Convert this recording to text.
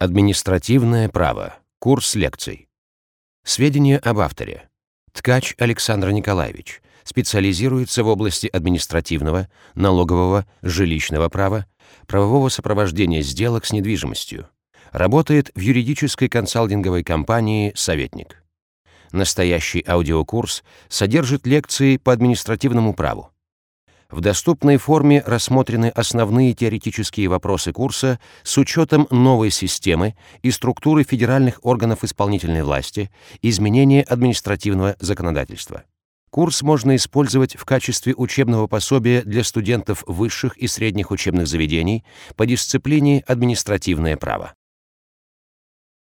Административное право. Курс лекций. Сведения об авторе. Ткач Александр Николаевич. Специализируется в области административного, налогового, жилищного права, правового сопровождения сделок с недвижимостью. Работает в юридической консалтинговой компании «Советник». Настоящий аудиокурс содержит лекции по административному праву. В доступной форме рассмотрены основные теоретические вопросы курса с учетом новой системы и структуры федеральных органов исполнительной власти, изменения административного законодательства. Курс можно использовать в качестве учебного пособия для студентов высших и средних учебных заведений по дисциплине административное право.